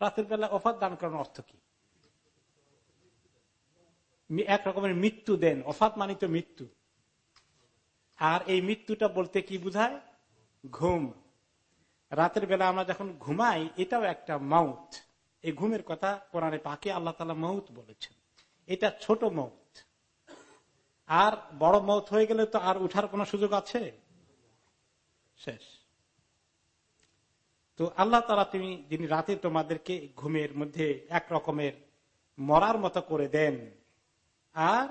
রাতের বেলায় ওফাত দান করার অর্থ কি? এক রকমের মৃত্যু দেন, ওফাত মানে তো মৃত্যু। আর এই মৃত্যুটা বলতে কি বুঝায়? ঘুম। রাতের বেলা আমরা যখন ঘুমাই, এটাও একটা মাউথ এই ঘুমের কথা কোরআনে পাকে আল্লাহ তালা মৌত বলেছেন। এটা ছোট মৌত। আর বড় মৌত হয়ে গেলে তো আর উঠার কোন সুযোগ আছে? শেষ। তো আল্লাহ তালা তুমি যিনি রাতে তোমাদেরকে ঘুমের মধ্যে এক রকমের মরার মতো করে দেন। আর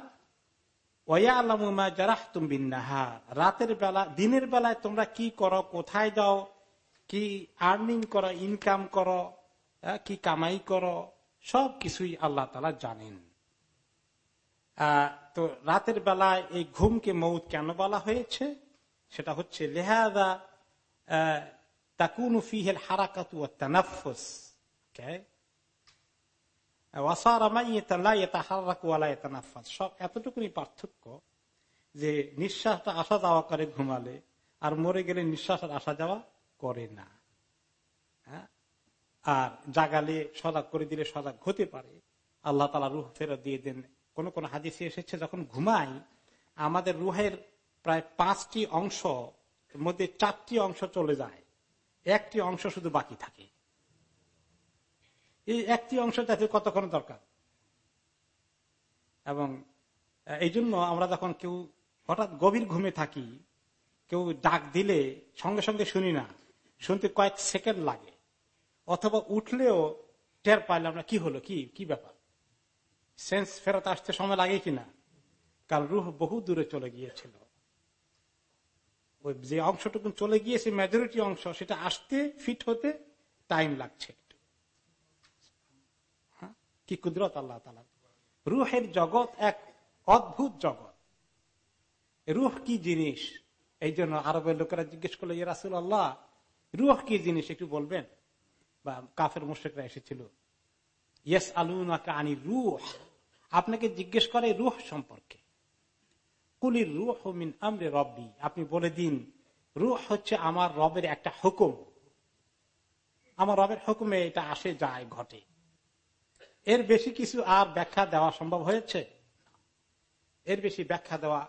ওয়া আল্লামা যারা রাতের বেলা, দিনের বেলায় তোমরা কি করো, কোথায় যাও, কি আর্নিং করো, ইনকাম করো কি কামাই করো, সব কিছুই আল্লাহ তালা জানেন। তো রাতের বেলায় এই ঘুমকে মৌত কেন বলা হয়েছে? সেটা হচ্ছে লেহাদা এতটুকুনি পার্থক্য যে নিঃশ্বাসটা আসা যাওয়া করে ঘুমালে, আর মরে গেলে নিঃশ্বাসের আসা যাওয়া করে না। হ্যাঁ? আর জাগালে সজাগ করে দিলে সজাগ হতে পারে। আল্লাহ তালা রুহ ফেরত দিয়ে দেন। কোন কোন হাদিসে এসেছে, যখন ঘুমাই, আমাদের রুহের প্রায় পাঁচটি অংশ, মধ্যে চারটি অংশ চলে যায়। একটি অংশ শুধু বাকি থাকে। এই একটি অংশ যাতে কতক্ষণ দরকার? এবং এই জন্য আমরা যখন কেউ হঠাৎ গভীর ঘুমে থাকি, কেউ ডাক দিলে সঙ্গে সঙ্গে শুনি না, শুনতে কয়েক সেকেন্ড লাগে, অথবা উঠলেও টের পাইলাম না, কি হলো, কি কি ব্যাপার? সেন্স ফেরত আসতে সময় লাগে কিনা? কারণ রুহ বহু দূরে চলে গিয়েছিল। যে অংশটুকু চলে গিয়েছে মেজরিটি অংশ, সেটা আসতে ফিট হতে টাইম লাগছে হ্যাঁ? কি কুদরত আল্লাহ তালা রুহের জগৎ এক অদ্ভুত জগৎ। রুহ কি জিনিস? এই জন্য আরবের লোকেরা জিজ্ঞেস করল রাসুল আল্লাহ রুহ কি জিনিস? একটু বলবেন। বা কাফের মুশ্রেকরা এসেছিল। ইয়েস আলুনাকে আনি রুহ। আপনাকে জিজ্ঞেস করে রুহ সম্পর্কে। কুলির রুহ মিন আমরে রব্বি। আপনি বলে দিন, রুহ হচ্ছে আমার রবের একটা হুকুম। আমার রবের হুকুমে এটা আসে, যায়, ঘটে। এর বেশি কিছু আর ব্যাখ্যা দেওয়া সম্ভব হয়েছে? এর বেশি ব্যাখ্যা দেওয়া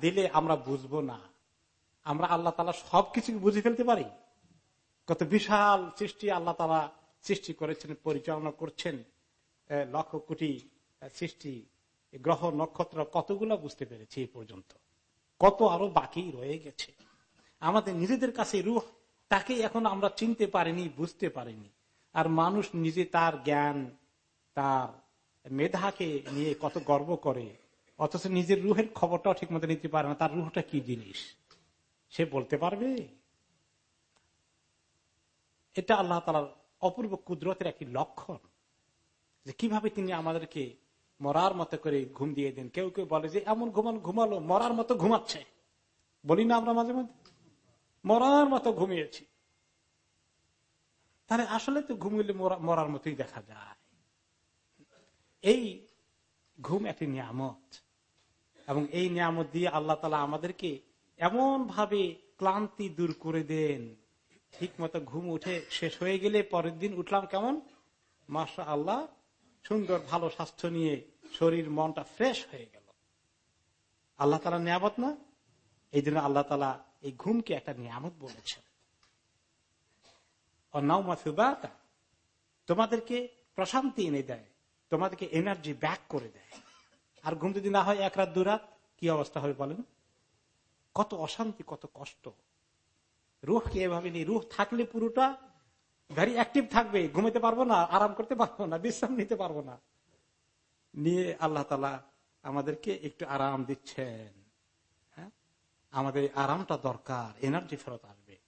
দিলে আমরা বুঝব না। আমরা আল্লাহ তালা সবকিছু বুঝে ফেলতে পারি। কত বিশাল সৃষ্টি আল্লাহ তালা সৃষ্টি করেছেন, পরিচালনা করছেন লক্ষ কোটি সৃষ্টি। গ্রহ নক্ষত্র কতগুলো বুঝতে পেরেছি এই পর্যন্ত? কত আরও বাকি রয়ে গেছে? আমাদের নিজেদের কাছে রুহ, তাকে এখন আমরা চিনতে পারিনি, বুঝতে পারিনি। আর মানুষ নিজে তার জ্ঞান, তার মেধাকে নিয়ে কত গর্ব করে, অথচ নিজের রুহের খবরটাও ঠিক মতো নিতে পারে না। তার রুহটা কি জিনিস? সে বলতে পারবে? এটা আল্লাহ তালার অপূর্ব কুদরতের একটি লক্ষণ যে কীভাবে তিনি আমাদেরকে মরার মতো করে ঘুম দিয়ে দেন। কেউ কেউ বলে যে, এমন ঘুমান, ঘুমালো, মরার মতো ঘুমাচ্ছে। বলি না আমরা মাঝে মাঝে মরার মতো ঘুমিয়েছি। তাহলে আসলে তো ঘুমিলে মরার মতোই দেখা যায়। এই ঘুম একটি নিয়ামত। এবং এই নিয়ামত দিয়ে আল্লাহ তালা আমাদেরকে এমন ভাবে ক্লান্তি দূর করে দেন। ঠিক মতো ঘুম উঠে শেষ হয়ে গেলে পরের দিন উঠলাম কেমন? মাসা আল্লাহ সুন্দর, ভালো স্বাস্থ্য নিয়ে শরীর মনটা ফ্রেশ হয়ে গেল। আল্লাহ তালা নিয়ামত না? এই জন্য আল্লাহ তালা এই ঘুমকে একটা নিয়ামত বলেছেন। তোমাদেরকে প্রশান্তি এনে দেয়, তোমাদেরকে এনার্জি ব্যাক করে দেয়। আর ঘুম যদি না হয় এক রাত, দু রাত, কি অবস্থা হবে বলেন? কত অশান্তি, কত কষ্ট। রুহকে এভাবে নেই রুহ থাকলে পুরোটা ভেরি অ্যাক্টিভ থাকবে ঘুমাতে পারব না, আরাম করতে পারব না, বিশ্রাম নিতে পারব না। নিয়ে আল্লাহ তালা আমাদেরকে একটু আরাম দিচ্ছেন। হ্যাঁ? আমাদের আরামটা দরকার এনার্জি ফেরত আসবে।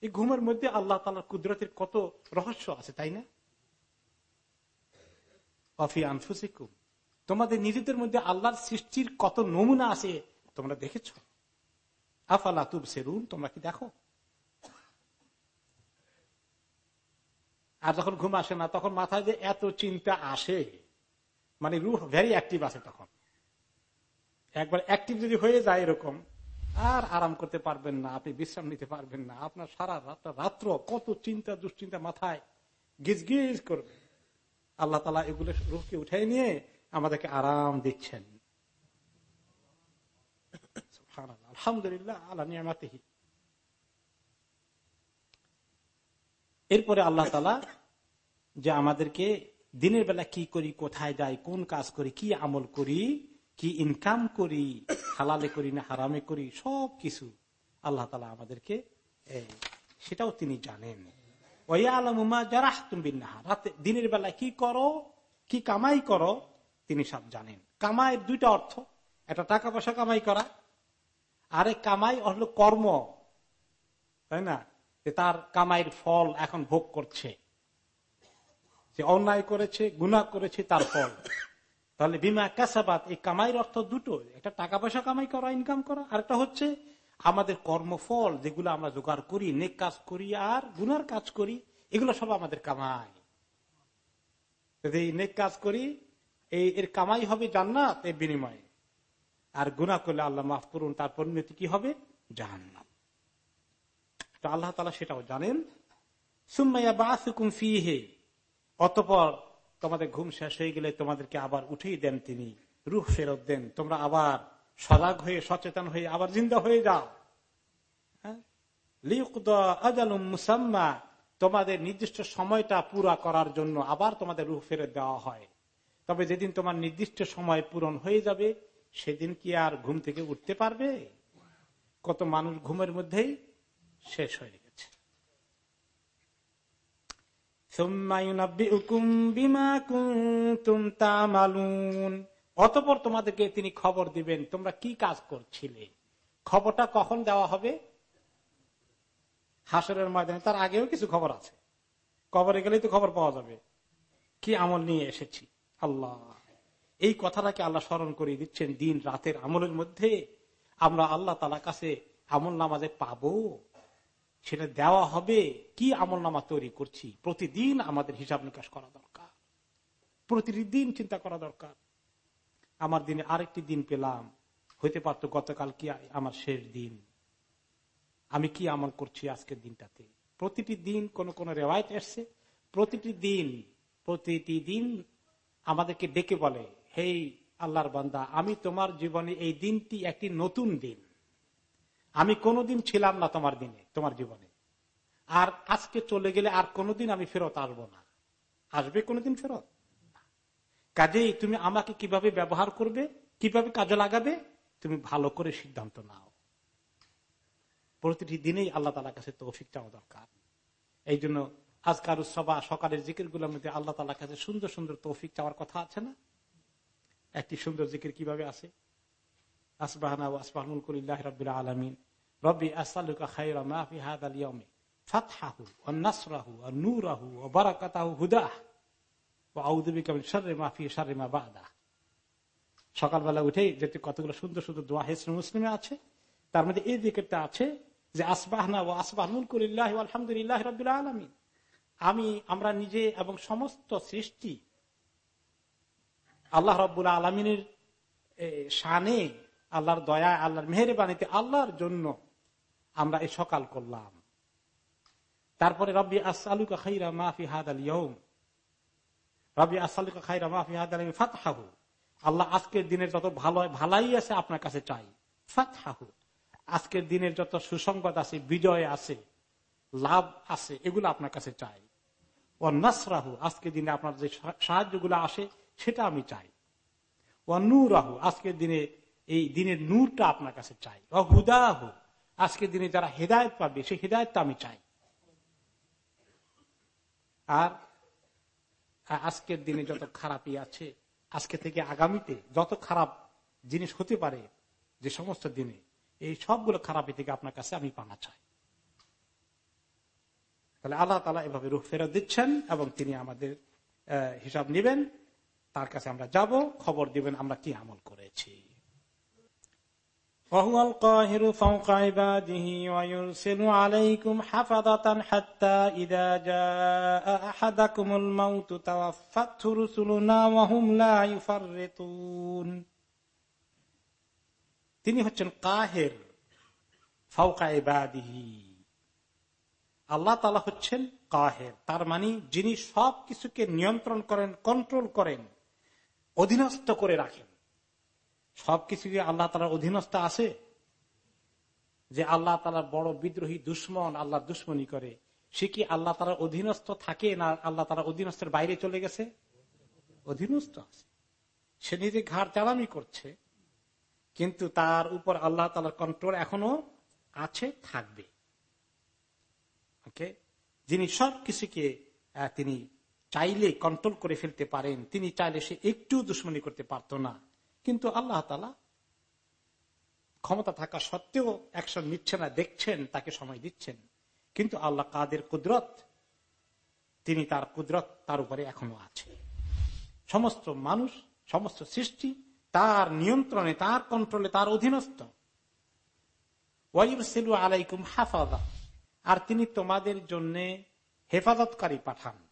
এই ঘুমের মধ্যে আল্লাহ তালার কুদরতের কত রহস্য আছে, তাই না? অফি আনফুসিকুম। তোমাদের নিজেদের মধ্যে আল্লাহর সৃষ্টির কত নমুনা আছে, তোমরা দেখেছ? আফালা তুব সেরুন তোমরা কি দেখো? আর যখন ঘুম আসে না, তখন মাথায় যে এত চিন্তা আসে। মানে রুহ ভেরি অ্যাক্টিভ আছে তখন। একবার অ্যাক্টিভ যদি হয়ে যায় এরকম, আর আরাম করতে পারবেন না, আপনি বিশ্রাম নিতে পারবেন না। আপনার সারা রাতটা রাত্র কত চিন্তা, দুশ্চিন্তা মাথায় গিজ গিজ করবে। আল্লাহ তালা এগুলো রুহকে উঠাই নিয়ে আমাদেরকে আরাম দিচ্ছেন। আলহামদুলিল্লাহ আল্লাহ নিয়ামাতেহি। এরপরে আল্লাহ তালা যে আমাদেরকে দিনের বেলা কি করি, কোথায় যাই, কোন কাজ করি, কি আমল করি, কি ইনকাম করি, হালালে করি না হারামে করি, সব কিছু আল্লাহ তালা আমাদেরকে সেটাও তিনি জানেন। রাতে দিনের বেলা কি করো, কি কামাই করো, তিনি সব জানেন। কামাইয়ের দুইটা অর্থ, একটা টাকা পয়সা কামাই করা, আরে কামাই হলো কর্ম, তাই না? তার কামাইয়ের ফল এখন ভোগ করছে। যে অন্যায় করেছে গুণা করেছে, তার ফল। তাহলে বিমা কাসাবাদ এই কামাইয়ের অর্থ দুটো। একটা টাকা পয়সা কামাই করা ইনকাম করা। আর একটা হচ্ছে, আমাদের কর্মফল, যেগুলো আমরা জোগাড় করি, নেক কাজ করি আর গুনার কাজ করি, এগুলো সব আমাদের কামাই। যদি নেক কাজ করি, এই এর কামাই হবে জান্নাত এর বিনিময়ে। আর গুণা করলে আল্লাহ মাফ করুন, তার পরিণতি কি হবে? জাহান্নাম। আল্লাহ তালা সেটাও জানেন। সুম্মাইয়া বাসুকুম ফিহে। অতপর তোমাদের ঘুম শেষ হয়ে গেলে তোমাদেরকে আবার উঠেই দেন তিনি রুখ ফেরত দেন। তোমরা আবার সজাগ হয়ে, সচেতন হয়ে আবার জিন্দা হয়ে যাও। হ্যাঁ? মুসাম্মা, তোমাদের নির্দিষ্ট সময়টা পুরা করার জন্য আবার তোমাদের রুখ ফেরত দেওয়া হয়। তবে যেদিন তোমার নির্দিষ্ট সময় পূরণ হয়ে যাবে, সেদিন কি আর ঘুম থেকে উঠতে পারবে? কত মানুষ ঘুমের মধ্যেই শেষ হয়ে গেছে অতপর তোমাদেরকে তিনি খবর দিবেন, তোমরা কি কাজ করছিলে? খবরটা কখন দেওয়া হবে? হাসরের ময়দানে, তার আগেও কিছু খবর আছে। কবরে গেলেই তো খবর পাওয়া যাবে। কি আমল নিয়ে এসেছি? আল্লাহ। এই কথাটাকে আল্লাহ স্মরণ করিয়ে দিচ্ছেন দিন রাতের আমলের মধ্যে। আমরা আল্লাহ তালা কাছে আমল নামাজে পাবো। সেটা দেওয়া হবে, কি আমল নামা তৈরি করছি, প্রতিদিন আমাদের হিসাব নিকাশ করা দরকার। প্রতিদিন চিন্তা করা দরকার। আমার দিনে আরেকটি দিন পেলাম। হইতে পারতো গতকাল কি আমার শেষ দিন। আমি কি আমল করছি আজকের দিনটাতে? প্রতিটি দিন কোন কোন রেওয়ায়ত এসছে। প্রতিটি দিন প্রতিটি দিন আমাদেরকে ডেকে বলে, হেই, আল্লাহর বান্দা, আমি তোমার জীবনে এই দিনটি একটি নতুন দিন। আমি কোনোদিন ছিলাম না তোমার দিনে, তোমার জীবনে। আর আজকে চলে গেলে আর কোনোদিন আমি ফেরত আসব না। আসবে কোনোদিন ফেরত? কাজেই তুমি আমাকে কীভাবে ব্যবহার করবে, কীভাবে কাজে লাগাবে, তুমি ভালো করে সিদ্ধান্ত নাও। প্রতিটি দিনেই আল্লাহ তালার কাছে তৌফিক চাওয়া দরকার। এই জন্য আজকার সভা, সকালের জিকিরগুলোর মধ্যে আল্লাহ তালার কাছে সুন্দর সুন্দর তৌফিক চাওয়ার কথা আছে না? একটি সুন্দর জিকির কীভাবে আছে? আসবাহানা ও আসবাহুল কলিল্লাহ রবিল আলমিন। রবি আসালুকা খাইরা হাদ আল ইয়মে ফাতহাহু নাসরাহু নূরাহু বারাকাতাহু হুদাহ মা বাদা সকালবেলা উঠে যেতে কতগুলো সুন্দর সুন্দর দোয়া হেসন মুসলিমে আছে, তার মধ্যে এই দিকেরটা আছে যে, আসবাহনা ও আসবাহুল কলিল্লাহ আলহামদুলিল্লাহ রবিল আলমিন। আমি, আমরা নিজে এবং সমস্ত সৃষ্টি আল্লাহ রব্বুল আলমিনের শানে, আল্লাহর দয়া আল্লাহর মেহরবানিতে আল্লাহর জন্য আমরা এই সকাল করলাম। তারপরে, রব্বি আসালুকা খাইরা মাফি হাদ আল ইয়ম রবি আসালুকা খাইরা মাফি হাদ আল ফাতহাহু। আল্লাহ, আজকের দিনের যত ভালো, ভালাই আছে আপনার কাছে চাই, ফাতহাহু। আজকের দিনের যত সুসংবাদ আছে, বিজয় আছে, লাভ আছে, এগুলো আপনার কাছে চাই। ও নাসরাহু, আজকের দিনে আপনার যে সাহায্যগুলো আসে, সেটা আমি চাই। ও নূরাহু, আজকের দিনে, এই দিনের নূরটা আপনার কাছে চাই। ও হুদাহু আজকের দিনে যারা হেদায়ত পাবে, সেই হেদায়তটা আমি চাই। আর আজকের দিনে যত খারাপই আছে, আজকে থেকে আগামীতে যত খারাপ জিনিস হতে পারে, যে সমস্ত দিনে, এই সবগুলো খারাপি থেকে আপনার কাছে আমি পানা চাই। তাহলে আল্লাহ তালা এভাবে রুখ ফেরত দিচ্ছেন এবং তিনি আমাদের হিসাব নেবেন। তার কাছে আমরা যাব, খবর দিবেন আমরা কি আমল করেছি। তিনি হচ্ছেন কাহের ফাউকাইবাদিহি আল্লাহ তালা হচ্ছেন কাহের। তার মানে যিনি সব কিছুকে নিয়ন্ত্রণ করেন কন্ট্রোল করেন, অধীনস্থ করে রাখেন। সবকিছু কি আল্লাহ তালার অধীনস্থ আছে? যে আল্লাহ তালার বড় বিদ্রোহী দুশ্মন আল্লাহ দুশ্মনী করে। সে কি আল্লাহ তালার অধীনস্থ থাকে না আল্লাহ তালার অধীনস্থের বাইরে চলে গেছে? অধীনস্থ আছে। সে নিজে ঘাড় চালামি করছে, কিন্তু তার উপর আল্লাহ তালার কন্ট্রোল এখনও আছে, থাকবে। ওকে? যিনি সব কিছুকে তিনি চাইলে কন্ট্রোল করে ফেলতে পারেন, তিনি চাইলে সে একটু দুশ্মনী করতে পারত না। কিন্তু আল্লাহ তালা ক্ষমতা থাকা সত্ত্বেও অ্যাকশন নিচ্ছে না দেখছেন, তাকে সময় দিচ্ছেন। কিন্তু আল্লাহ কাদের কুদরত? তিনি তার কুদরত তার উপরে এখনও আছে। সমস্ত মানুষ, সমস্ত সৃষ্টি তার নিয়ন্ত্রণে, তার কন্ট্রোলে তার অধীনস্থ। আলাইকুম হাফাদা আর তিনি তোমাদের জন্য হেফাজতকারী পাঠান।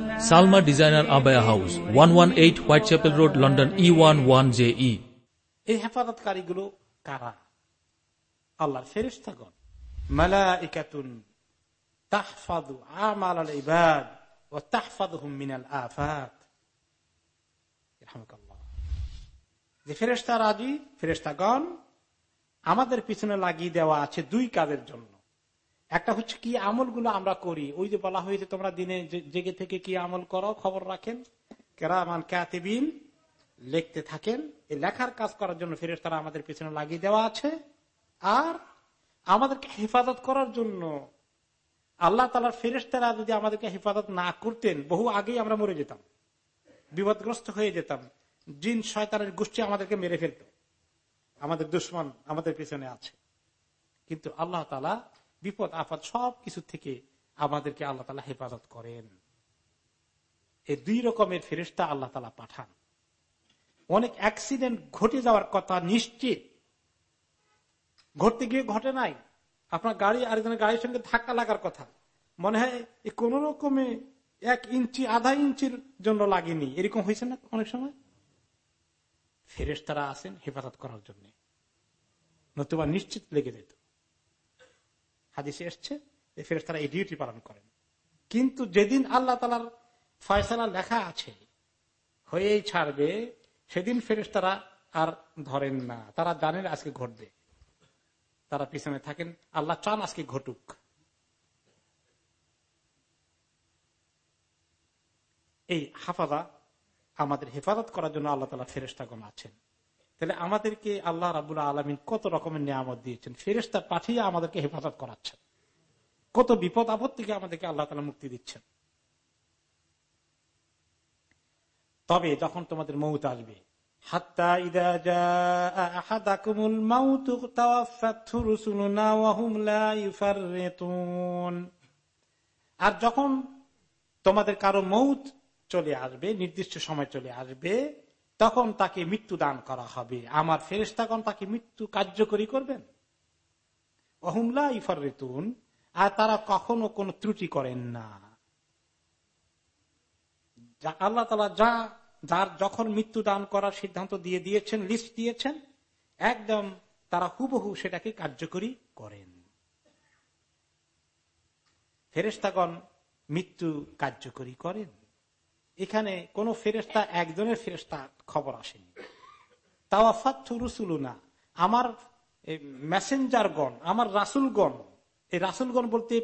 Salma designer abaya house one one eight White Chapel road, London E one J E এই হেফাজতকারীগুলো কারা? আল্লাহর ফেরিস্তাগণ মালাইকাতুন আমাল আল ইবাদ আফাত। যে রাজি আমাদের পিছনে লাগিয়ে দেওয়া আছে দুই কাজের জন্য। একটা হচ্ছে কি আমলগুলো আমরা করি। ওই যে বলা হয়েছে, তোমরা দিনে জেগে থেকে কি আমল করো? খবর রাখেন। কেরামান ক্যাতিবিন লিখতে থাকেন। এই লেখার কাজ করার জন্য ফেরেস তারা আমাদের পিছনে লাগিয়ে দেওয়া আছে। আর আমাদেরকে হেফাজত করার জন্য আল্লাহ তালার ফেরেস্তারা যদি আমাদেরকে হেফাজত না করতেন, বহু আগেই আমরা মরে যেতাম, বিপদগ্রস্ত হয়ে যেতাম, জিন শয়তানের গোষ্ঠী আমাদেরকে মেরে ফেলত। আমাদের দুশ্মন আমাদের পিছনে আছে। কিন্তু আল্লাহ তালা বিপদ আফাদ সব কিছু থেকে আমাদেরকে আল্লাহ তালা হেফাজত করেন। এই দুই রকমের ফেরিস্তা আল্লাহ তালা পাঠান। অনেক অ্যাক্সিডেন্ট ঘটে যাওয়ার কথা নিশ্চিত। ঘটতে গিয়ে ঘটে নাই। আপনার গাড়ি আরেকজনের গাড়ির সঙ্গে ধাক্কা লাগার কথা। মনে হয় কোন রকমে এক ইঞ্চি, আধা ইঞ্চির জন্য লাগেনি। এরকম হয়েছে না অনেক সময়? ফেরেস তারা আসেন হেফাজত করার জন্য। নতুবা নিশ্চিত লেগে যেত। হাদিসে এসছে এই ফেরেস তারা এই ডিউটি পালন করেন। কিন্তু যেদিন আল্লাহ তালার ফয়সালা লেখা আছে, হয়েই ছাড়বে, সেদিন ফেরেস তারা আর ধরেন না। তারা জানেন আজকে ঘটবে। তারা পিছনে থাকেন, আল্লাহ চান আজকে ঘটুক। এই হাফাজা আমাদের হেফাজত করার জন্য আল্লাহ তালা ফেরেস্তাগণ আছেন। তাহলে আমাদেরকে আল্লাহ রাবুল আলমিন কত রকমের নিয়ামত দিয়েছেন? ফেরেস্তা পাঠিয়ে আমাদেরকে হেফাজত করাচ্ছেন। কত বিপদ আপদ থেকে আমাদেরকে আল্লাহ তালা মুক্তি দিচ্ছেন। তবে যখন তোমাদের মৌত আসবে আর যখন তোমাদের কারও মৌত চলে আসবে, নির্দিষ্ট সময় চলে আসবে তখন তাকে মৃত্যু দান করা হবে। আমার ফেরেস্তাগণ তাকে মৃত্যু কার্যকরী করবেন। অহুমলা ইফার ঋতুন আর তারা কখনো কোনো ত্রুটি করেন না। আল্লাহ তালা যা, যার যখন মৃত্যু দান করার সিদ্ধান্ত দিয়ে দিয়েছেন, লিস্ট দিয়েছেন, একদম তারা হুবহু সেটাকে কার্যকরী করেন। ফেরেস্তাগণ মৃত্যু কার্যকরী করেন। এখানে কোন ফেরেস্তা একজনের ফেরেস্তা খবর আসেনি। তাওয়াফাতু রুসুলুনা, আমার মেসেঞ্জারগণ আমার রাসুলগণ, এই রাসুলগণ বলতে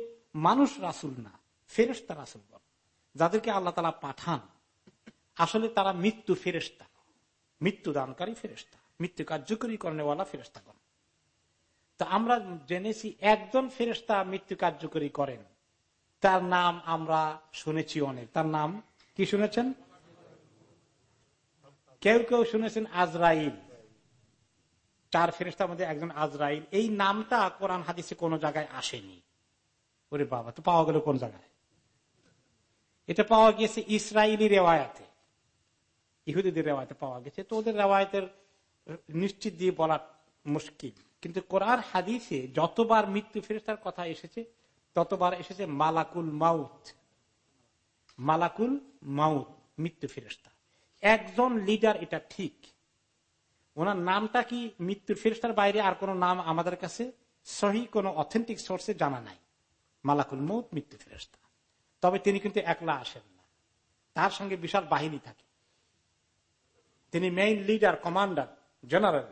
মানুষ রাসুল না ফেরেস্তা রাসুলগণ, যাদেরকে আল্লাহ তালা পাঠান। আসলে তারা মৃত্যু ফেরেস্তা মৃত্যু দানকারী ফেরেস্তা মৃত্যু কার্যকরী করেনেওয়ালা ফেরেস্তাগণ তো আমরা জেনেছি একজন ফেরেস্তা মৃত্যু কার্যকরী করেন। তার নাম আমরা শুনেছি অনেক। তার নাম কি শুনেছেন? কেউ কেউ শুনেছেন আজরাইল। চার ফেরেস্তার মধ্যে একজন আজরাইল। এই নামটা কোরআন হাদিসে কোন জায়গায় আসেনি। ওরে বাবা, তো পাওয়া গেল কোন জায়গায়? এটা পাওয়া গিয়েছে ইসরায়েলি রেওয়ায়াতে। ইহুদিদের রেওয়ায়তে পাওয়া গেছে। তো ওদের রেওয়ায়তের নিশ্চিত দিয়ে বলা মুশকিল। কিন্তু কোরআন হাদিসে যতবার মৃত্যু ফেরেস্তার কথা এসেছে, ততবার এসেছে মালাকুল মাউত। মালাকুল মাউত, মৃত্যু ফেরেস্তা একজন লিডার এটা ঠিক। ওনার নামটা কি মৃত্যুর ফেরেস্তার বাইরে আর কোন নাম আমাদের কাছে? সহি কোন অথেন্টিক সোর্সে জানা নাই। মালাকুল মৌত মৃত্যু ফেরেস্তা তবে তিনি কিন্তু একলা আসেন না। তার সঙ্গে বিশাল বাহিনী থাকে। তিনি মেইন লিডার কমান্ডার জেনারেল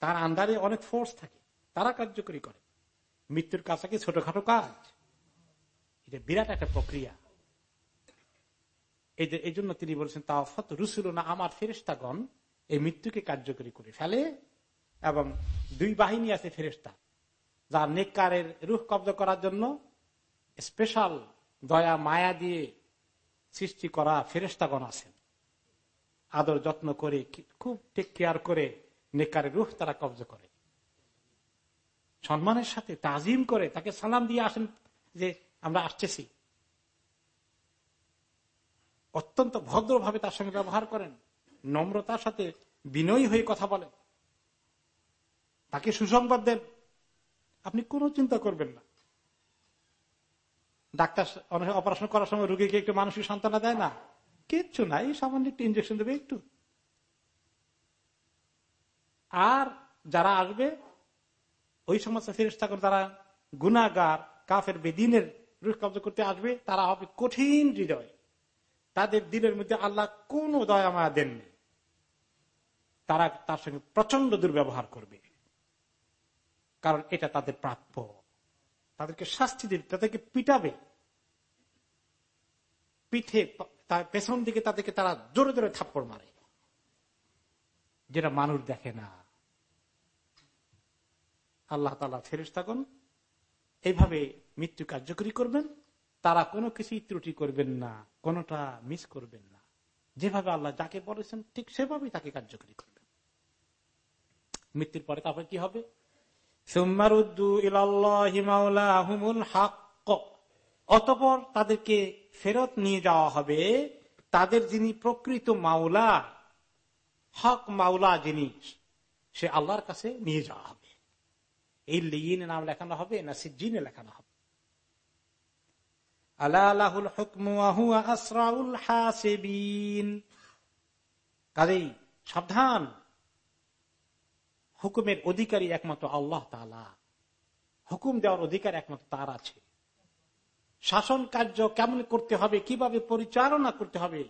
তার আন্ডারে অনেক ফোর্স থাকে। তারা কার্যকরী করে। মৃত্যুর কাছাকি ছোটখাটো কাজ। এটা বিরাট একটা প্রক্রিয়া। এই জন্য তিনি বলছেন, তাওফত রুসুল না আমার ফেরেস্তাগণ এই মৃত্যুকে কার্যকরী করে ফেলে এবং দুই বাহিনী আছে ফেরেস্তা যার নেককারের রুখ কব্জ করার জন্য স্পেশাল দয়া, মায়া দিয়ে সৃষ্টি করা ফেরেস্তাগণ আছেন। আদর যত্ন করে খুব টেক কেয়ার করে নেকারের রুখ তারা কব্জ করে। সম্মানের সাথে তাজিম করে তাকে সালাম দিয়ে আসেন যে আমরা আসতেছি। অত্যন্ত ভদ্রভাবে তার সঙ্গে ব্যবহার করেন। নম্রতার সাথে বিনয়ী হয়ে কথা বলেন। তাকে সুসংবাদ দেন। আপনি কোনো চিন্তা করবেন না। ডাক্তার অপারেশন করার সময় রুগীকে একটু মানসিক সান্ত্বনা দেয় না? কিচ্ছু নাই, সামান্য একটু ইঞ্জেকশন দেবে একটু। আর যারা আসবে, ওই সমস্ত ফেরিস থাকুন তারা গুনাগার কাফের, বেদিনের রুখ কব্জ করতে আসবে, তারা হবে কঠিন হৃদয়। তাদের দিনের মধ্যে আল্লাহ কোন দয়া মায়া দেননি। তারা তার সঙ্গে প্রচণ্ড দুর্ব্যবহার করবে। কারণ এটা তাদের প্রাপ্য। তাদেরকে শাস্তি দিবে, তাদেরকে পিটাবে। পিঠে পেছন দিকে তাদেরকে তারা জোরে জোরে থাপ্পড় মারে। যেটা মানুষ দেখে না। আল্লাহ তালা ফেরেস থাকুন এইভাবে মৃত্যু কার্যকরী করবেন, তারা কোনো কিছুই ত্রুটি করবেন না, কোনটা মিস করবেন না। যেভাবে আল্লাহ যাকে বলেছেন, ঠিক সেভাবেই তাকে কার্যকরী করবেন। মৃত্যুর পরে তারপরে কি হবে? অতপর তাদেরকে ফেরত নিয়ে যাওয়া হবে তাদের যিনি প্রকৃত মাওলা, হক মাওলা জিনিস সে আল্লাহর কাছে নিয়ে যাওয়া হবে। এই লিনে নাম লেখানো হবে না সিজিনে লেখানো হবে। আল্লাহুল কাজেই সাবধান। হুকুমের অধিকারী একমাত্র আল্লাহ তালা হুকুম দেওয়ার অধিকার একমাত্র তার আছে। শাসন কার্য কেমন করতে হবে, কীভাবে পরিচালনা করতে হবে,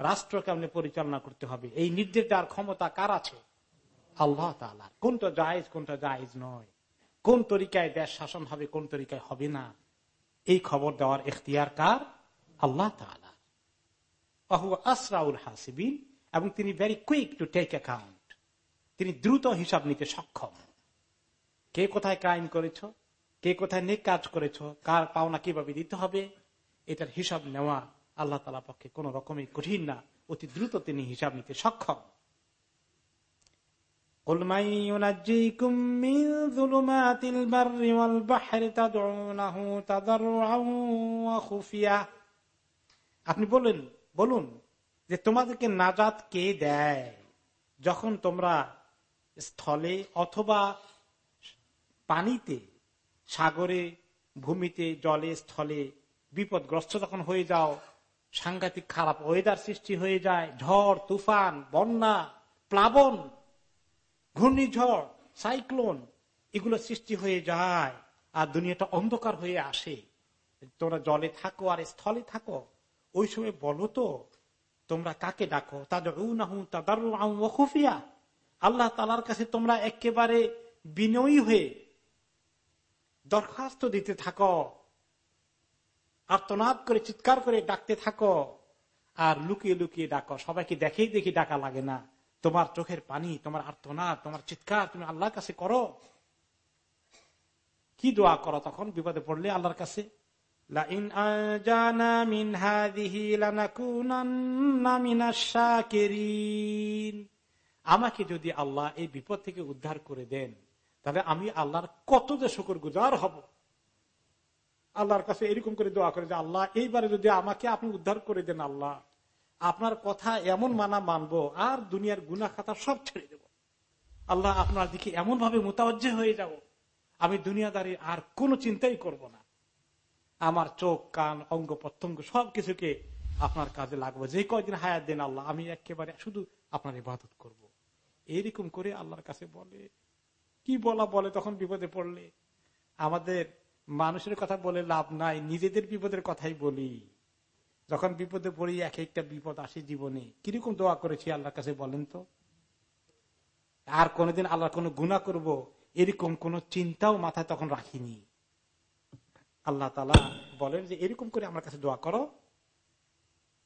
রাষ্ট্র কেমন পরিচালনা করতে হবে, এই নির্দেশ দেওয়ার ক্ষমতা কার আছে? আল্লাহ তালার কোনটা জায়েজ কোনটা জায়েজ নয়। কোন তরিকায় দেশ শাসন হবে, কোন তরিকায় হবে না। এই খবর দেওয়ার এখতিয়ার কার? আল্লাহ আসরাউল হাসিবিন, এবং তিনি very quick to take account তিনি দ্রুত হিসাব নিতে সক্ষম। কে কোথায় ক্রাইম করেছ? কে কোথায় নেক কাজ করেছ? কার পাওনা কীভাবে দিতে হবে? এটার হিসাব নেওয়া আল্লাহ তালা পক্ষে কোন রকমই কঠিন না। অতি দ্রুত তিনি হিসাব নিতে সক্ষম। আপনি বলেন বলুন যে তোমাদেরকে নাজাত কে দেয়? যখন তোমরা স্থলে অথবা পানিতে, সাগরে, ভূমিতে, জলে, স্থলে বিপদগ্রস্ত যখন হয়ে যাও, সাংঘাতিক খারাপ ওয়েদার সৃষ্টি হয়ে যায়, ঝড়, তুফান, বন্যা, প্লাবন ঘূর্ণিঝড়, সাইক্লোন, এগুলো সৃষ্টি হয়ে যায় আর দুনিয়াটা অন্ধকার হয়ে আসে। তোমরা জলে থাকো আর স্থলে থাকো। ওই সময় বলো তো, তোমরা কাকে ডাকো? তাদের আল্লাহ তালার কাছে তোমরা একেবারে বিনয়ী হয়ে দরখাস্ত দিতে থাকো, আর্তনাদ করে, চিৎকার করে ডাকতে থাকো আর লুকিয়ে লুকিয়ে ডাকো। সবাইকে দেখেই দেখি ডাকা লাগে না। তোমার চোখের পানি, তোমার আর্তনাদ, তোমার চিৎকার, তুমি আল্লাহর কাছে করো। কি দোয়া করো তখন? বিপদে পড়লে আল্লাহর কাছে আমাকে যদি আল্লাহ এই বিপদ থেকে উদ্ধার করে দেন, তাহলে আমি আল্লাহর কত যে শুকর গুজার হব। আল্লাহর কাছে এরকম করে দোয়া করে যে, আল্লাহ, এইবারে যদি আমাকে আপনি উদ্ধার করে দেন আল্লাহ আপনার কথা এমন মানা মানবো, আর দুনিয়ার গুনা খাতা সব ছেড়ে দেব। আল্লাহ আপনার দিকে এমন ভাবে মোতাবজ্জ হয়ে যাব, আমি দুনিয়াদারি আর কোনো চিন্তাই করব না। আমার চোখ, কান, অঙ্গ, প্রত্যঙ্গ সবকিছুকে আপনার কাজে লাগবো। যে কয়দিন হায়াত দেন আল্লাহ, আমি একেবারে শুধু আপনার ইবাদত করব। এইরকম করে আল্লাহর কাছে বলে। কি বলা বলে তখন বিপদে পড়লে? আমাদের মানুষের কথা বলে লাভ নাই, নিজেদের বিপদের কথাই বলি। যখন বিপদে পড়ি, এক একটা বিপদ আসে জীবনে। কীরকম দোয়া করেছি আল্লাহর কাছে বলেন তো? আর কোনদিন আল্লাহ কোনো গুণা করব, এরকম কোন চিন্তাও মাথায় তখন রাখিনি। আল্লাহ তালা বলেন যে, এরকম করে আমার কাছে দোয়া করো।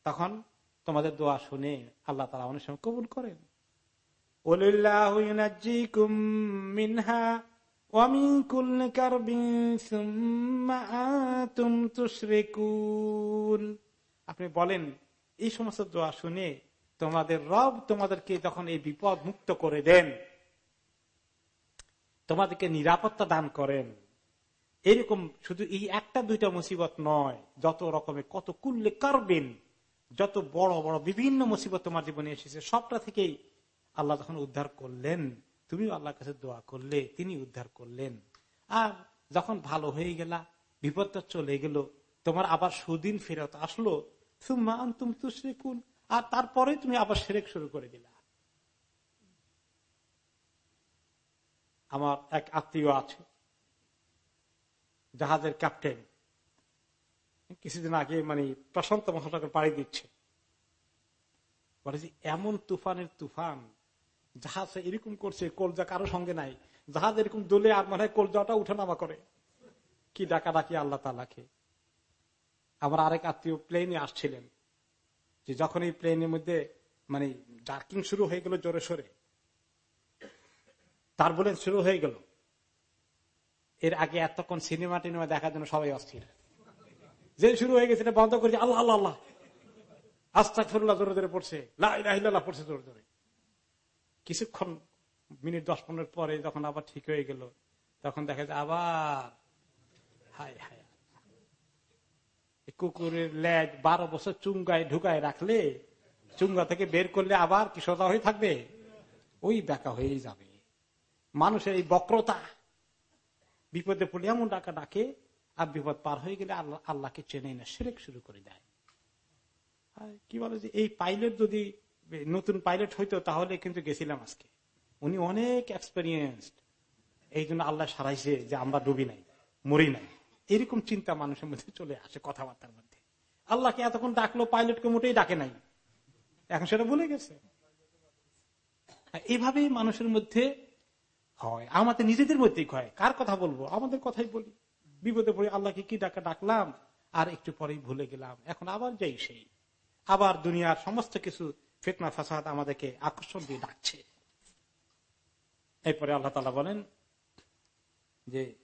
তখন তোমাদের দোয়া শুনে আল্লাহ তালা অনেক সময় কবুল করেন। মিনহা আপনি বলেন, এই সমস্ত দোয়া শুনে তোমাদের রব তোমাদেরকে যখন এই বিপদ মুক্ত করে দেন, তোমাদেরকে নিরাপত্তা দান করেন। এরকম শুধু এই একটা, দুইটা মুসিবত নয়, যত রকমের কত কুল্লে করবেন, যত বড় বড়, বিভিন্ন মুসিবত তোমার জীবনে এসেছে, সবটা থেকেই আল্লাহ যখন উদ্ধার করলেন তুমি আল্লাহর কাছে দোয়া করলে তিনি উদ্ধার করলেন। আর যখন ভালো হয়ে গেলা, বিপদটা চলে গেল তোমার আবার সুদিন ফেরত আসলো। তুশ্রিকুন। আর তারপরে তুমি আবার সেরেক শুরু করে দিলা। আমার এক আত্মীয় আছে, জাহাজের ক্যাপ্টেন। কিছুদিন আগে মানে প্রশান্ত মহাসাগর পাড়ি দিচ্ছে। বলে যে, এমন তুফানের তুফান, জাহাজ এরকম করছে, কলজা কারও সঙ্গে নাই। জাহাজ এরকম দোলে আর মানে কলজাটা উঠে নামা করে। কি ডাকা ডাকি আল্লাহ তালাকে আমার আরেক আত্মীয় প্লেনে আসছিলেন। যে যখন এই প্লেনের মধ্যে মানে ডার্কিং শুরু হয়ে গেল জোরে সোরে, তার বলে শুরু হয়ে গেল। এর আগে এতক্ষণ সিনেমা টিনেমা দেখার জন্য সবাই অস্থির। যে শুরু হয়ে গেছে বন্ধ করেছে, আল্লাহ আল্লাহ আল্লাহ। আস্তা ফেরুল্লাহ জোরে জোরে পড়ছে। লাহ পড়ছে, জোরে জোরে। কিছুক্ষণ, মিনিট দশ পনেরো পরে যখন আবার ঠিক হয়ে গেল, তখন দেখা যায় আবার, হায় হায় কুকুরের লেজ বারো বছর চুঙ্গায় ঢুকায় রাখলে, চুঙ্গা থেকে বের করলে আবার কি সোজা হয়ে থাকবে? ওই বেকা হয়েই যাবে। মানুষের এই বক্রতা, বিপদে পড়লে এমন ডাকা ডাকে, আর বিপদ পার হয়ে গেলে আল্লাহ, আল্লাহকে চেনে না, সেরেক শুরু করে দেয়। কি বলে যে, এই পাইলট যদি, নতুন পাইলট হইতো, তাহলে কিন্তু গেছিলাম আজকে। উনি অনেক এক্সপেরিয়েন্সড এই জন্য আল্লাহ সারাইছে যে আমরা ডুবি নাই, মরি নাই। এরকম চিন্তা মানুষের মধ্যে চলে আসে কথাবার্তার মধ্যে। আল্লাহকে এতক্ষণ ডাকলো, পাইলটকে মোটেই ডাকে নাই। এখন সেটা ভুলে গেছে। এইভাবেই মানুষের মধ্যে হয়। আমাদের নিজেদের মধ্যেই হয়। কার কথা বলব? আমাদের কথাই বলি। বিপদে পড়ে আল্লাহকে কি ডাকা ডাকলাম? আর একটু পরেই ভুলে গেলাম। এখন আবার যাই সেই। আবার দুনিয়ার সমস্ত কিছু ফেতনা, ফাসাদ আমাদেরকে আকর্ষণ দিয়ে ডাকছে। এরপরে আল্লাহ তালা বলেন যে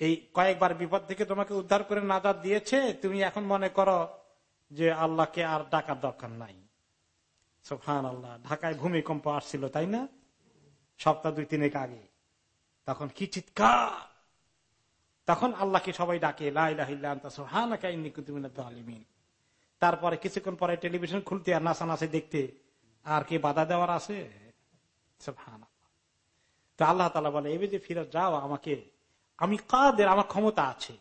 এই কয়েকবার বিপদ থেকে তোমাকে উদ্ধার করে নাজাদ দিয়েছে, তুমি এখন মনে করো যে আল্লাহকে আর ডাকার দরকার নাই। সোফান আল্লাহ ঢাকায় ভূমিকম্প আসছিল, তাই না? সপ্তাহ দুই তিনেক আগে। তখন কি চিৎকার! তখন আল্লাহকে সবাই ডাকে তারপরে কিছুক্ষণ পরে টেলিভিশন খুলতে আর নাচে দেখতে, আর কি বাধা দেওয়ার আছে? তো আল্লাহ তালা বলে এবার যে ফিরে যাও আমাকে আমি কাদের আমার ক্ষমতা আছে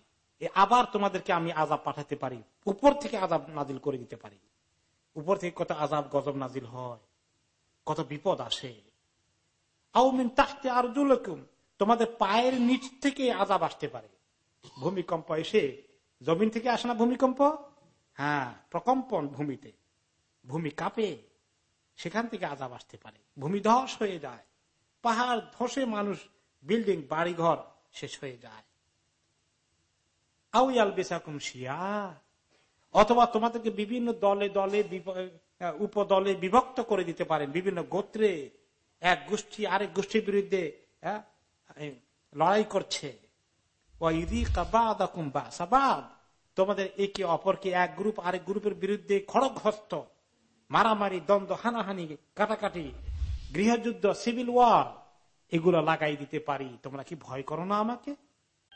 আবার তোমাদেরকে আমি আজাব পাঠাতে পারি, উপর থেকে আজাব নাজিল করে দিতে পারি। উপর থেকে কত আজাব গজব নাজিল হয়, কত বিপদ আসে। আউমিন তাহতে আর তোমাদের পায়ের নিচ থেকে আজাব আসতে পারে। ভূমিকম্প এসে, জমিন থেকে আসে না ভূমিকম্প? হ্যাঁ প্রকম্পন ভূমিতে। ভূমি কাঁপে, সেখান থেকে আজাব আসতে পারে। ভূমি ধস হয়ে যায়। পাহাড় ধসে মানুষ, বিল্ডিং, বাড়িঘর শেষ হয়ে যায়। আউয়াল বেসাকুম শিয়া। অথবা তোমাদেরকে বিভিন্ন দলে দলে উপদলে বিভক্ত করে দিতে পারেন। বিভিন্ন গোত্রে এক গোষ্ঠী, আরেক গোষ্ঠীর বিরুদ্ধে লড়াই করছে। তোমাদের একে অপরকে এক গ্রুপ, আরেক গ্রুপের বিরুদ্ধে খড়গহস্ত, মারামারি, দ্বন্দ্ব, হানাহানি, কাটাকাটি, গৃহযুদ্ধ, সিভিল ওয়ার এগুলো লাগাই দিতে পারি। তোমরা কি ভয় করো না আমাকে?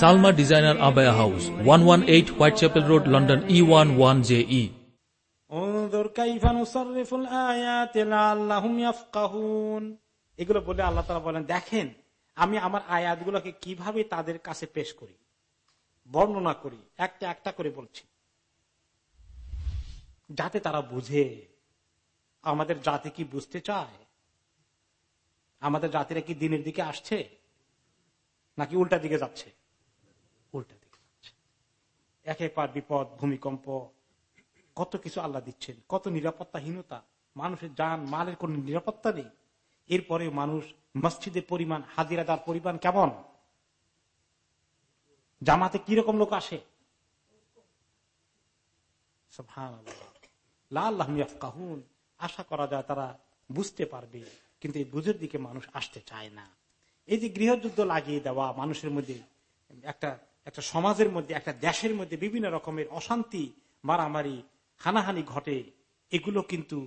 Salma designer abaya house one one eight White Chapel road, London E one one J E এগুলো বলে আল্লাহ তালা বলেন, দেখেন, আমি আমার আয়াতগুলোকে কীভাবে তাদের কাছে পেশ করি, বর্ণনা করি, একটা একটা করে বলছি। যাতে তারা বুঝে, আমাদের জাতি কি বুঝতে চায়? আমাদের জাতিরা কি দিনের দিকে আসছে, নাকি উল্টা দিকে যাচ্ছে উল্টা দিকে যাচ্ছে? একে পার বিপদ, ভূমিকম্প, কত কিছু আল্লাহ দিচ্ছেন, কত নিরাপত্তাহীনতা। মানুষের যান, মালের কোন নিরাপত্তা নেই। এরপরে মানুষ মসজিদের পরিমাণ হাজিরাদার পরিমাণ কেমন? জামাতে কীরকম লোক আসে? আশা করা যায় তারা বুঝতে পারবে, কিন্তু এই বুঝের দিকে মানুষ আসতে চায় না। এই যে গৃহযুদ্ধ লাগিয়ে দেওয়া, মানুষের মধ্যে একটা একটা সমাজের মধ্যে, একটা দেশের মধ্যে বিভিন্ন রকমের অশান্তি, মারামারি, হানাহানি ঘটে। এগুলো কিন্তু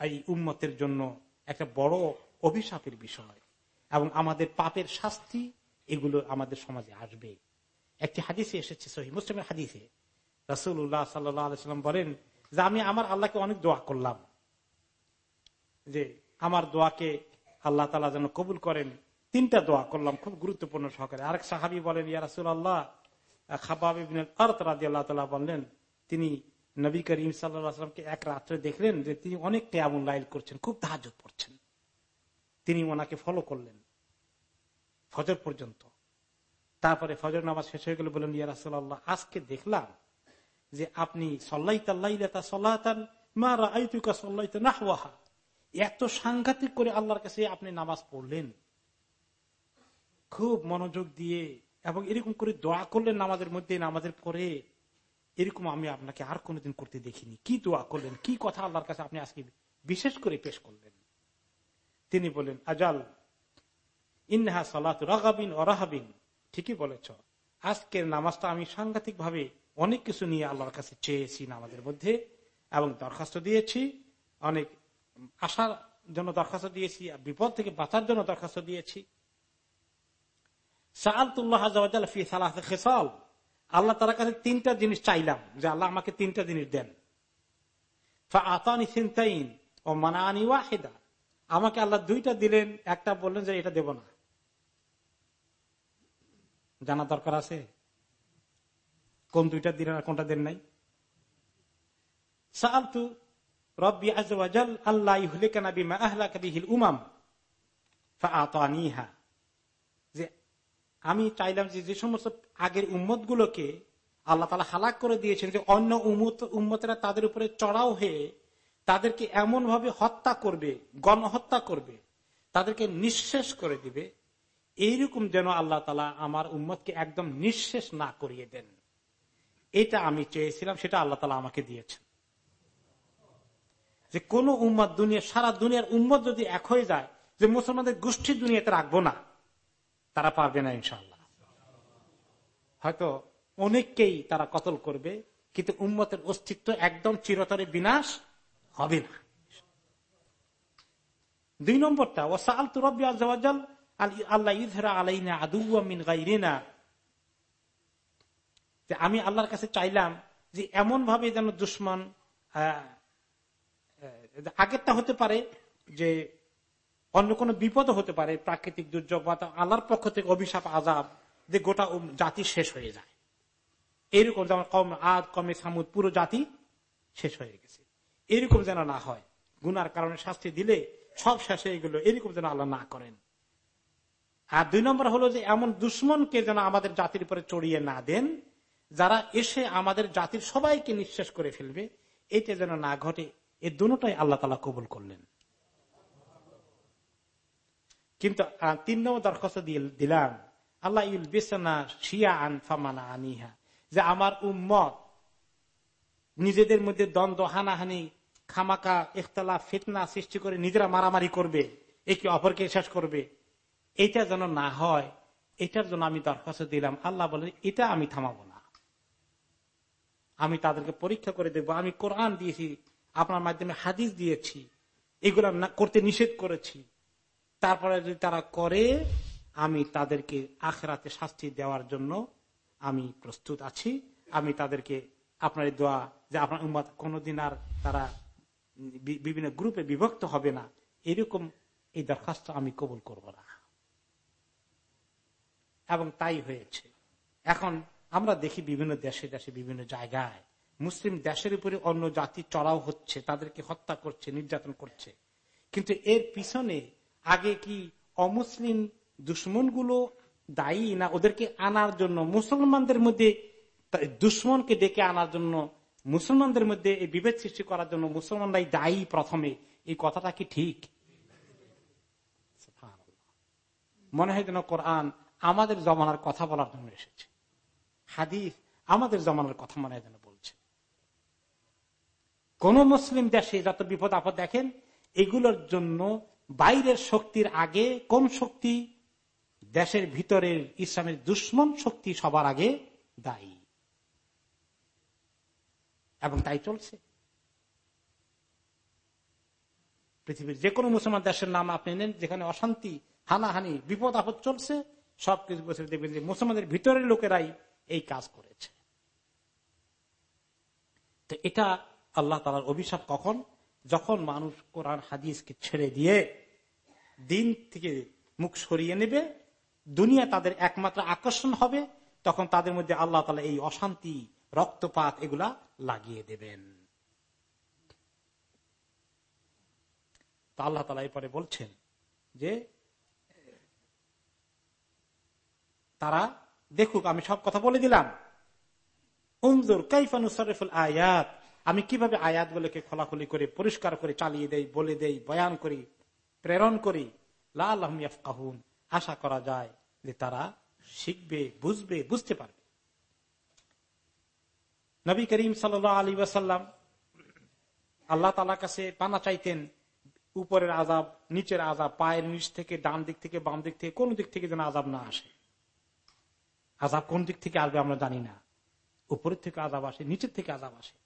এই উন্মতের জন্য একটা বড় অভিশাপের বিষয়। এবং আমাদের পাপের শাস্তি, এগুলো আমাদের সমাজে আসবে। একটি হাদিসে এসেছে, সহি মুসলিমের হাদিসে। রাসুল্লাহ সাল্লাম বলেন যে, আমি আমার আল্লাহকে অনেক দোয়া করলাম। যে, আমার দোয়াকে আল্লাহ তালা যেন কবুল করেন তিনটা দোয়া করলাম, খুব গুরুত্বপূর্ণ সহকারে। আরেক সাহাবি বলেন, ইয়া রাসুল আল্লাহ বললেন, তিনি নবী করিম সাল্লামকে এক রাত্রে দেখলেন যে তিনি অনেক কেয়ামুল লাইল করছেন, খুব তাহাজ পড়ছেন। তিনি ওনাকে ফলো করলেন ফজর পর্যন্ত। তারপরে ফজর নামাজ শেষ হয়ে গেল বলেন ইয়া রাসুল্লাহ আজকে দেখলাম যে আপনি সল্লাই তাল্লাইতা সল্লাহান মা রাইতুকা সল্লাইতা নাহওয়াহা। এত সাংঘাতিক করে আল্লাহর কাছে আপনি নামাজ পড়লেন। খুব মনোযোগ দিয়ে এবং এরকম করে দোয়া করলেন নামাজের মধ্যে, নামাজের পরে, এরকম আমি আপনাকে আর কোনোদিন করতে দেখিনি। কি দোয়া করলেন? কি কথা আল্লাহর কাছে আপনি আজকে বিশেষ করে পেশ করলেন? তিনি বলেন আজাল, ইন্নাহা সালাত রাগাবিন অরাহাবিন ঠিকই বলেছ। আজকের নামাজটা আমি সাংঘাতিক ভাবে অনেক কিছু নিয়ে আল্লাহর কাছে চেয়েছি নামাজের মধ্যে এবং দরখাস্ত দিয়েছি। অনেক আসার জন্য দরখাস্ত দিয়েছি বিপদ থেকে বাঁচার জন্য দরখাস্ত দিয়েছি। আল্লাহ তার কাছে তিনটা জিনিস চাইলাম, যে আল্লাহ আমাকে তিনটা জিনিস দেন। ও মানা আনি ওয়াহিদা। আমাকে আল্লাহ দুইটা দিলেন, একটা বললেন যে এটা দেব না। জানা দরকার আছে? কোন দুইটা দিলেন কোনটা দেন নাই? সালতু রব্বি আজওয়াজাল আল্লাহ ইহলিকানা বিমা আহলাকা বিহিল উমাম। ফাআতানিহা যে আমি চাইলাম যে যে সমস্ত আগের উম্মত গুলোকে আল্লাহ তালা হালাক করে দিয়েছেন, যে অন্য উম্মত, উম্মতেরা তাদের উপরে চড়াও হয়ে তাদেরকে এমন ভাবে হত্যা করবে, গণহত্যা করবে, তাদেরকে নিঃশেষ করে দিবে, এইরকম যেন আল্লাহ তালা আমার উম্মতকে একদম নিঃশেষ না করিয়ে দেন। এটা আমি চেয়েছিলাম, সেটা আল্লাহ তালা আমাকে দিয়েছেন। যে কোন উম্মত দুনিয়া, সারা দুনিয়ার উম্মত যদি এক হয়ে যায়, যে মুসলমানদের গোষ্ঠী দুনিয়াতে রাখব না। তারা পারবে না ইনশাল্লাহ হয়তো অনেককেই তারা কতল করবে, কিন্তু উম্মতের অস্তিত্ব একদম চিরতরে বিনাশ হবে না। দুই নম্বরটা ও সাল তুরব্বি আজাল আল্লাহ ইজরা আলাইনা আদুমিন গাইরিনা যে আমি আল্লাহর কাছে চাইলাম যে এমন ভাবে যেন দুশ্মন আগেরটা হতে পারে যে অন্য কোনো বিপদ হতে পারে, প্রাকৃতিক দুর্যোগ বা আল্লাহর পক্ষ থেকে অভিশাপ আজাব যে গোটা জাতি শেষ হয়ে যায়। এরকম যেমন কম আদ, কমে সামুদ, পুরো জাতি শেষ হয়ে গেছে। এরকম যেন না হয়। গুনার কারণে শাস্তি দিলে সব শেষ হয়ে গেল, এরকম যেন আল্লাহ না করেন। আর দুই নম্বর হলো যে এমন দুশ্মনকে যেন আমাদের জাতির উপরে চড়িয়ে না দেন, যারা এসে আমাদের জাতির সবাইকে নিঃশেষ করে ফেলবে এটা যেন না ঘটে, এ দুটাই আল্লাহ তালা কবুল করলেন। কিন্তু তিন নম্বর দরখাস্ত দিলাম, আল্লাহ ইউল বিসানা শিয়া আন ফামানা আনিহা, যে আমার উম্মত নিজেদের মধ্যে দ্বন্দ্ব, হানাহানি খামাকা ইখতলা, ফিতনা সৃষ্টি করে নিজেরা মারামারি করবে, একে অপরকে শেষ করবে। এটা যেন না হয়, এটার জন্য আমি দরখাস্ত দিলাম। আল্লাহ বলে এটা আমি থামাবো না। আমি তাদেরকে পরীক্ষা করে দেখব। আমি কোরআন দিয়েছি, আপনার মাধ্যমে হাদিস দিয়েছি, এগুলো করতে নিষেধ করেছি। তারপরে যদি তারা করে, আমি তাদেরকে আখরাতে শাস্তি দেওয়ার জন্য আমি প্রস্তুত আছি। আমি তাদেরকে আপনার দোয়া যে আপনার উম্মত কোনদিন আর তারা বিভিন্ন গ্রুপে বিভক্ত হবে না, এরকম এই দরখাস্ত আমি কবুল করব না। এবং তাই হয়েছে। এখন আমরা দেখি বিভিন্ন দেশে দেশে বিভিন্ন জায়গায় মুসলিম দেশের উপরে অন্য জাতি চড়াও হচ্ছে, তাদেরকে হত্যা করছে, নির্যাতন করছে। কিন্তু এর পিছনে আগে কি অমুসলিম দুশ্মনগুলো দায়ী না ওদেরকে আনার জন্য মুসলমানদের মধ্যে দুশ্মনকে ডেকে আনার জন্য, মুসলমানদের মধ্যে এই বিভেদ সৃষ্টি করার জন্য মুসলমানরাই দায়ী প্রথমে? এই কথাটা কি ঠিক? মনে হয় যেন কোরআন আমাদের জমানার কথা বলার জন্য এসেছে। হাদিস আমাদের জমানার কথা মনে হয় যেন বলছে। কোন মুসলিম দেশে যত বিপদ আপদ দেখেন, এগুলোর জন্য বাইরের শক্তির আগে কোন শক্তি? দেশের ভিতরের ইসলামের দুশ্মন শক্তি সবার আগে দায়ী। এবং তাই চলছে। পৃথিবীর যে কোনো মুসলমান দেশের নাম আপনি নেন, যেখানে অশান্তি, হানাহানি, বিপদ, আপদ চলছে সবকিছু বসে দেখবেন যে মুসলমানদের ভিতরের লোকেরাই এই কাজ করেছে। তো এটা আল্লাহ তালার অভিশাপ কখন? যখন মানুষ কোরআন, হাদিসকে ছেড়ে দিয়ে দিন থেকে মুখ সরিয়ে নেবে, দুনিয়া তাদের একমাত্র আকর্ষণ হবে, তখন তাদের মধ্যে আল্লাহ তালা এই অশান্তি, রক্তপাত এগুলা লাগিয়ে দেবেন। আল্লাহ তালা এরপরে বলছেন যে, তারা, দেখুক আমি সব কথা বলে দিলাম। উন্দুর কাইফানুসরফুল আয়াত আমি কীভাবে আয়াত গুলোকে খোলাখুলি করে, পরিষ্কার করে চালিয়ে দেই, বলে দেই, বয়ান করি, প্রেরণ করি? লাহুন আশা করা যায় যে তারা শিখবে, বুঝবে, বুঝতে পারবে। নবী করিম সাল আলী ওয়াসাল্লাম আল্লাহ তালা কাছে পানা চাইতেন, উপরের আজাব নিচের আজাব পায়ের নিচ থেকে, ডান দিক থেকে, বাম দিক থেকে, কোন দিক থেকে যেন আজাব না আসে। আজাব কোন দিক থেকে আসবে আমরা জানি না। উপরের থেকে আজাব আসে, নিচের থেকে আজাব আসে।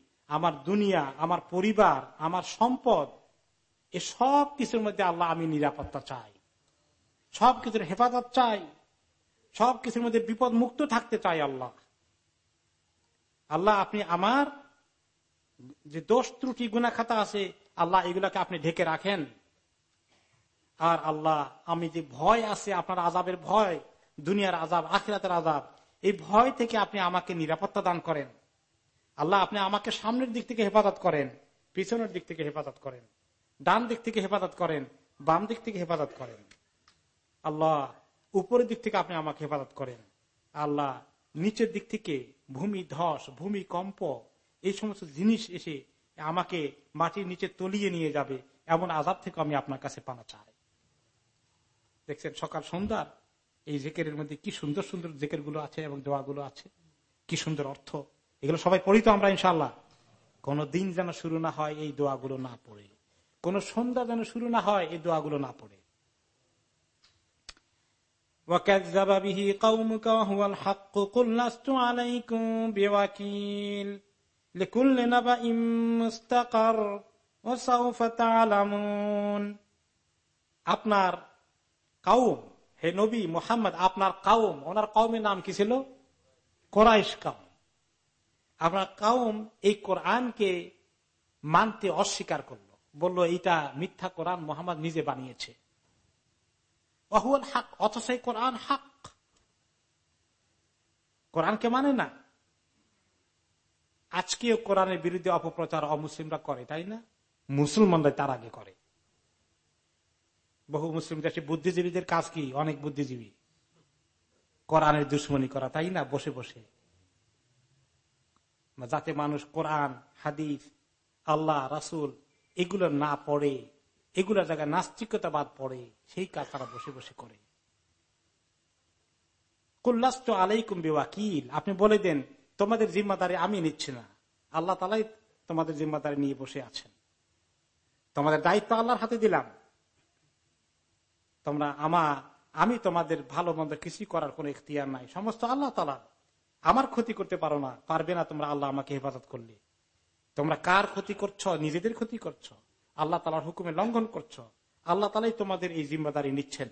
আমার দুনিয়া, আমার পরিবার, আমার সম্পদ, এ সব কিছুর মধ্যে আল্লাহ আমি নিরাপত্তা চাই। সব কিছুর হেফাজত চাই। সব কিছুর মধ্যে বিপদ মুক্ত থাকতে চাই আল্লাহ। আল্লাহ, আপনি আমার যে দোষ ত্রুটি গুনা খাতা আছে, আল্লাহ এগুলাকে আপনি ঢেকে রাখেন। আর আল্লাহ, আমি যে ভয় আছে, আপনার আজাবের ভয়, দুনিয়ার আজাব আখিরাতের আজাব এই ভয় থেকে আপনি আমাকে নিরাপত্তা দান করেন। আল্লাহ আপনি আমাকে সামনের দিক থেকে হেফাজত করেন, পিছনের দিক থেকে হেফাজত করেন, ডান দিক থেকে হেফাজত করেন, বাম দিক থেকে হেফাজত করেন। আল্লাহ উপরের দিক থেকে আপনি আমাকে হেফাজত করেন। আল্লাহ নিচের দিক থেকে ভূমি ধস, ভূমি কম্প, এই সমস্ত জিনিস এসে আমাকে মাটির নিচে তলিয়ে নিয়ে যাবে, এমন আজাব থেকে আমি আপনার কাছে পানা চাই। দেখছেন, সকাল সন্ধ্যার এই জেকের মধ্যে কি সুন্দর সুন্দর জেকেরগুলো আছে এবং দোয়াগুলো আছে। কি সুন্দর অর্থ। এগুলো সবাই পড়ি তো আমরা ইনশাল্লাহ কোন দিন যেন শুরু না হয় এই দোয়াগুলো না পড়ে। কোন সন্ধ্যা যেন শুরু না হয় এই দোয়াগুলো না পড়ে। আপনার কাউম হে নবী মোহাম্মদ, আপনার কাউম ওনার কাউমের নাম কি ছিল? কোরাইশ কাউম আপনার কাউম এই কোরআনকে মানতে অস্বীকার করল। বলল, এইটা মিথ্যা কোরআন মোহাম্মদ নিজে বানিয়েছে। অহুয়াল হাক, অথচ কোরআন হাক। কোরআনকে মানে না। আজকেও কোরআনের বিরুদ্ধে অপপ্রচার অমুসলিমরা করে, তাই না? মুসলমানরা তার আগে করে। বহু মুসলিম দেশে বুদ্ধিজীবীদের কাজ কি? অনেক বুদ্ধিজীবী। কোরআনের দুশ্মনী করা, তাই না? বসে বসে। যাতে মানুষ কোরআন, হাদিস, আল্লাহ, রাসুল এগুলো না পড়ে এগুলোর জায়গায় নাস্তিকতাবাদ পড়ে, সেই কাজ তারা বসে বসে করে। কুল্লাস্ত আলাইকুম বিওয়াকিল। আপনি বলে দেন, তোমাদের জিম্মাদারি আমি নিচ্ছি না। আল্লাহ তালাই তোমাদের জিম্মাদারি নিয়ে বসে আছেন। তোমাদের দায়িত্ব আল্লাহর হাতে দিলাম। তোমরা আমা আমি তোমাদের ভালো মন্দ কিছুই করার কোন ইখতিয়ার নাই। সমস্ত আল্লাহ তালা আমার ক্ষতি করতে পারো না, পারবে না তোমরা আল্লাহ আমাকে হেফাজত করলে। তোমরা কার ক্ষতি করছ? নিজেদের ক্ষতি করছ? আল্লাহ তালার হুকুমে লঙ্ঘন করছ? আল্লাহ তালাই তোমাদের এই জিম্মাদারি নিচ্ছেন।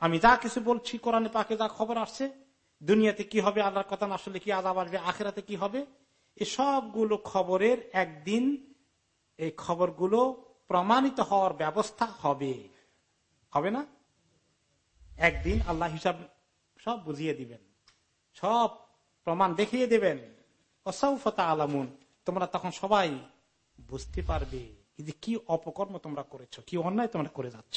আমি যা কিছু বলছি, কোরআনে পাকে যা খবর আসছে, দুনিয়াতে কি হবে, আল্লাহর কথা না আসলে কি আজাব আসবে, আখেরাতে কি হবে? এই সবগুলো খবরের একদিন এই খবরগুলো প্রমাণিত হওয়ার ব্যবস্থা হবে। হবে না? একদিন আল্লাহ হিসাব সব বুঝিয়ে দিবেন। সব প্রমাণ দেখিয়ে দেবেন। অসৌফতা আলামুন, তোমরা তখন সবাই বুঝতে পারবে যে কি অপকর্ম তোমরা করেছ, কি অন্যায় তোমরা করে যাচ্ছ।